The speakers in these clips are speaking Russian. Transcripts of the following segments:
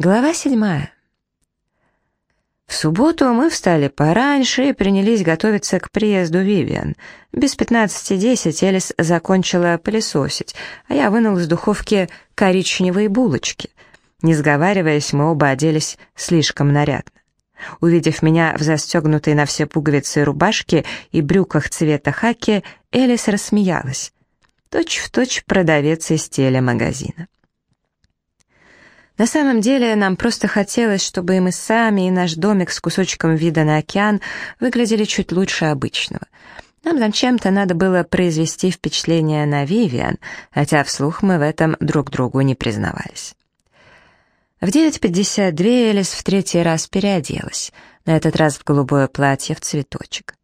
Глава седьмая. В субботу мы встали пораньше и принялись готовиться к приезду Вивиан. Без пятнадцати десять Элис закончила пылесосить, а я вынул из духовки коричневые булочки. Не сговариваясь, мы оба оделись слишком нарядно. Увидев меня в застегнутой на все пуговицы рубашке и брюках цвета хаки, Элис рассмеялась. Точь в точь продавец из телемагазина. На самом деле нам просто хотелось, чтобы и мы сами, и наш домик с кусочком вида на океан выглядели чуть лучше обычного. Нам зачем-то надо было произвести впечатление на Вивиан, хотя вслух мы в этом друг другу не признавались. В 9.52 Элис в третий раз переоделась, на этот раз в голубое платье в цветочек.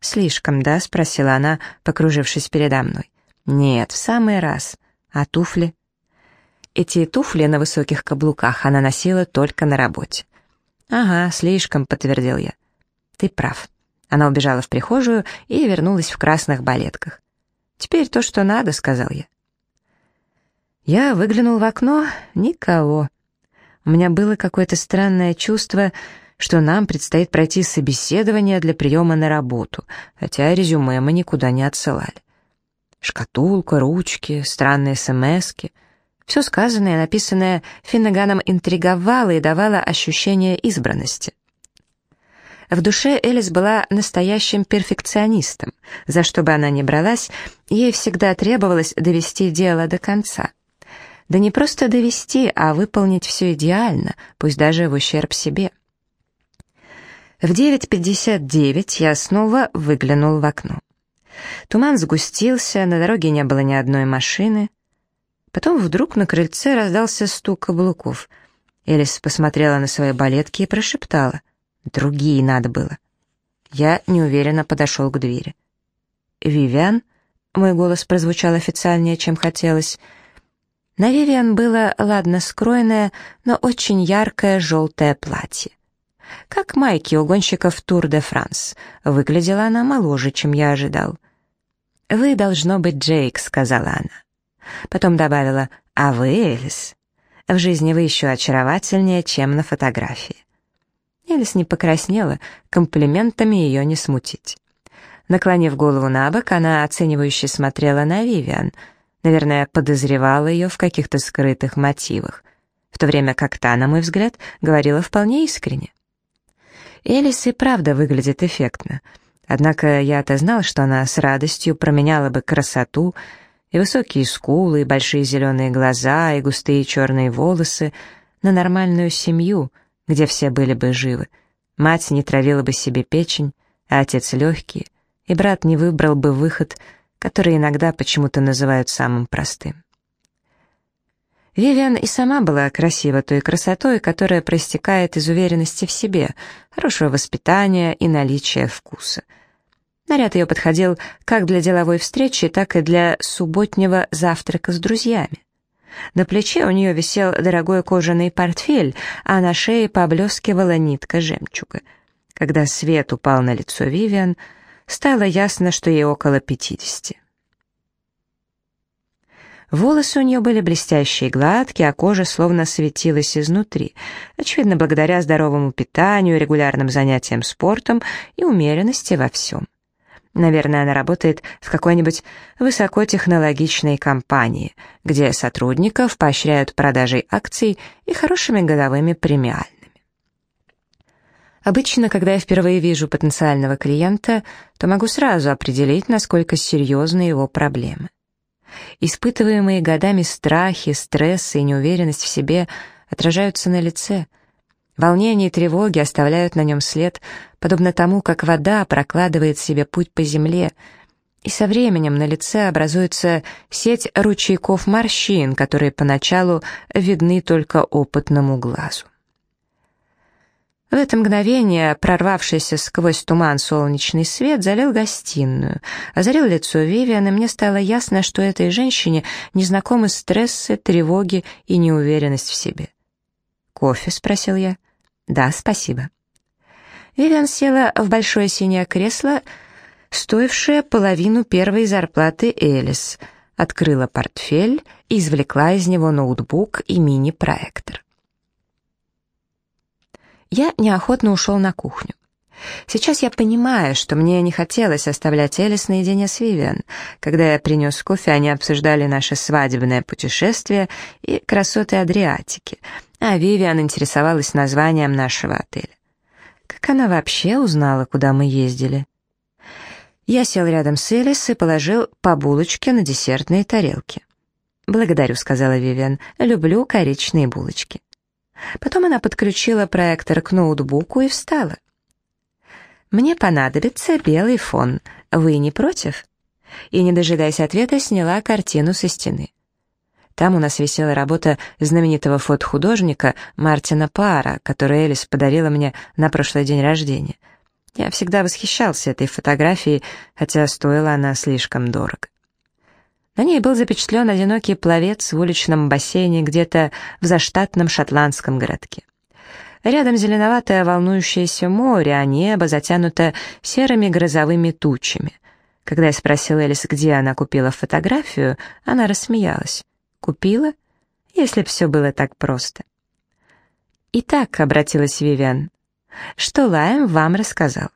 «Слишком, да?» — спросила она, покружившись передо мной. «Нет, в самый раз. А туфли?» Эти туфли на высоких каблуках она носила только на работе. «Ага, слишком», — подтвердил я. «Ты прав». Она убежала в прихожую и вернулась в красных балетках. «Теперь то, что надо», — сказал я. Я выглянул в окно. Никого. У меня было какое-то странное чувство, что нам предстоит пройти собеседование для приема на работу, хотя резюме мы никуда не отсылали. Шкатулка, ручки, странные смски — все сказанное и написанное Финneганом интриговало и давало ощущение избранности. В душе Элис была настоящим перфекционистом. За что бы она ни бралась, ей всегда требовалось довести дело до конца. Да не просто довести, а выполнить все идеально, пусть даже в ущерб себе. В 9.59 я снова выглянул в окно. Туман сгустился, на дороге не было ни одной машины. Потом вдруг на крыльце раздался стук каблуков. Элис посмотрела на свои балетки и прошептала. «Другие надо было». Я неуверенно подошел к двери. «Вивиан?» — мой голос прозвучал официальнее, чем хотелось. На Вивиан было, ладно, скроенное, но очень яркое желтое платье. Как майки у гонщиков Тур де Франс. Выглядела она моложе, чем я ожидал. «Вы, должно быть, Джейк», — сказала она. Потом добавила «А вы, Элис? В жизни вы еще очаровательнее, чем на фотографии». Элис не покраснела, комплиментами ее не смутить. Наклонив голову на бок, она оценивающе смотрела на Вивиан. Наверное, подозревала ее в каких-то скрытых мотивах, в то время как та, на мой взгляд, говорила вполне искренне. Элис и правда выглядит эффектно. Однако я-то знал, что она с радостью променяла бы красоту и высокие скулы, и большие зеленые глаза, и густые черные волосы на нормальную семью, где все были бы живы. Мать не травила бы себе печень, а отец легкий, и брат не выбрал бы выход, который иногда почему-то называют самым простым. Вивиан и сама была красива той красотой, которая проистекает из уверенности в себе, хорошего воспитания и наличия вкуса — Наряд ее подходил как для деловой встречи, так и для субботнего завтрака с друзьями. На плече у нее висел дорогой кожаный портфель, а на шее поблескивала нитка жемчуга. Когда свет упал на лицо Вивиан, стало ясно, что ей около пятидесяти. Волосы у нее были блестящие и гладкие, а кожа словно светилась изнутри, очевидно, благодаря здоровому питанию, регулярным занятиям спортом и умеренности во всем. Наверное, она работает в какой-нибудь высокотехнологичной компании, где сотрудников поощряют продажей акций и хорошими годовыми премиальными. Обычно, когда я впервые вижу потенциального клиента, то могу сразу определить, насколько серьезны его проблемы. Испытываемые годами страхи, стрессы и неуверенность в себе отражаются на лице – Волнение и тревоги оставляют на нем след, подобно тому, как вода прокладывает себе путь по земле, и со временем на лице образуется сеть ручейков морщин, которые поначалу видны только опытному глазу. В это мгновение прорвавшийся сквозь туман солнечный свет залил гостиную, озарил лицо Вивиан, и мне стало ясно, что этой женщине незнакомы стрессы, тревоги и неуверенность в себе. «Кофе?» — спросил я. «Да, спасибо». Вивиан села в большое синее кресло, стоившее половину первой зарплаты Элис, открыла портфель и извлекла из него ноутбук и мини-проектор. Я неохотно ушел на кухню. Сейчас я понимаю, что мне не хотелось оставлять Элис наедине с Вивиан. Когда я принес кофе, они обсуждали наше свадебное путешествие и красоты Адриатики, а Вивиан интересовалась названием нашего отеля. Как она вообще узнала, куда мы ездили? Я сел рядом с Элис и положил по булочке на десертные тарелки. «Благодарю», — сказала Вивиан, — «люблю коричные булочки». Потом она подключила проектор к ноутбуку и встала. «Мне понадобится белый фон. Вы не против?» И, не дожидаясь ответа, сняла картину со стены. Там у нас висела работа знаменитого фотохудожника Мартина Пара, которую Элис подарила мне на прошлый день рождения. Я всегда восхищался этой фотографией, хотя стоила она слишком дорого. На ней был запечатлен одинокий пловец в уличном бассейне где-то в заштатном шотландском городке. Рядом зеленоватое волнующееся море, а небо затянуто серыми грозовыми тучами. Когда я спросила Элис, где она купила фотографию, она рассмеялась. «Купила? Если б все было так просто». «Итак», — обратилась Вивиан, — «что Лайм вам рассказал?»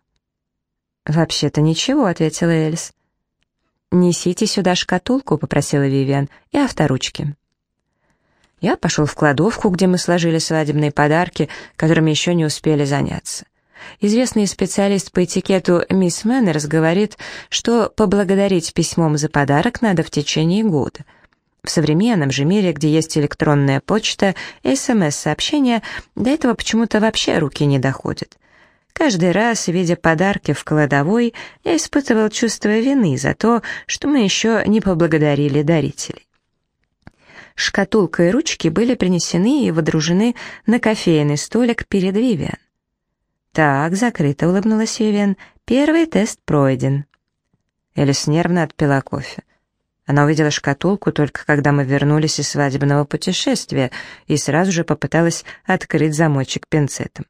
«Вообще-то ничего», — ответила Элис. «Несите сюда шкатулку», — попросила Вивиан, — «и авторучки». Я пошел в кладовку, где мы сложили свадебные подарки, которыми еще не успели заняться. Известный специалист по этикету мисс Мэннерс говорит, что поблагодарить письмом за подарок надо в течение года. В современном же мире, где есть электронная почта СМС-сообщения, до этого почему-то вообще руки не доходят. Каждый раз, видя подарки в кладовой, я испытывал чувство вины за то, что мы еще не поблагодарили дарителей. Шкатулка и ручки были принесены и водружены на кофейный столик перед Вивиан. «Так, закрыто», — улыбнулась Вивиан. «Первый тест пройден». Элис нервно отпила кофе. Она увидела шкатулку только когда мы вернулись из свадебного путешествия и сразу же попыталась открыть замочек пинцетом.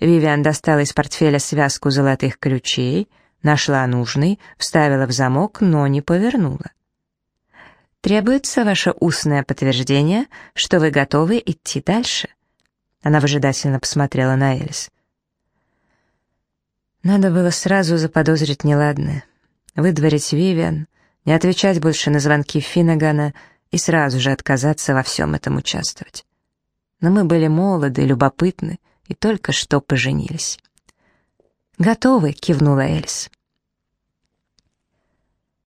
Вивиан достала из портфеля связку золотых ключей, нашла нужный, вставила в замок, но не повернула. Требуется ваше устное подтверждение, что вы готовы идти дальше. Она выжидательно посмотрела на Элис. Надо было сразу заподозрить неладное, выдворить Вивиан, не отвечать больше на звонки Финнегана и сразу же отказаться во всем этом участвовать. Но мы были молоды, любопытны и только что поженились. «Готовы», — кивнула Элис.